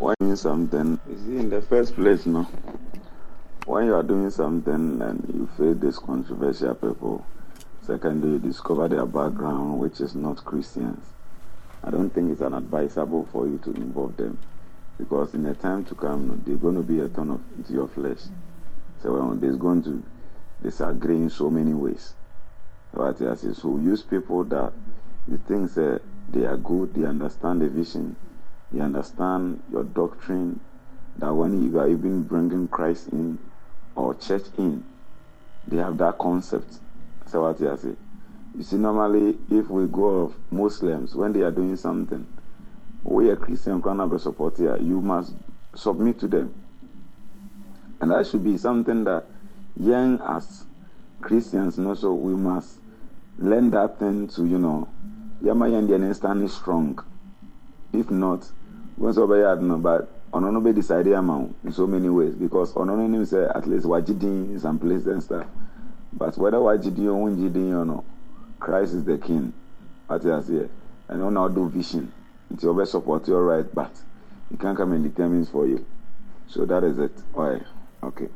when something, you see, in the first place, no, when you are doing something and you face these controversial people, secondly, you discover their background, which is not Christians. I don't think it's an advisable for you to involve them because in the time to come, they're going to be a ton of into your flesh. So well, there's going to disagree in so many ways. Right? So use people that you think say, they are good, they understand the vision, they understand your doctrine, that when you are even bringing Christ in or church in, they have that concept. So what I say? You see, normally if we go of Muslims when they are doing something, we are Christian cannot support here. You must submit to them, and that should be something that young as Christians, you know, so we must learn that thing to you know, yama yen stand strong. If not, once over here, no, but ọ̀nà no be decide amount in so many ways because ọ̀nà no nim say at least wajidin in some places and stuff. But whether wajidin or wunjidin or no Christ is the king. What you say? And on our do vision. It's your best support your right but he can't come and determines for you. So that is it. Why? Okay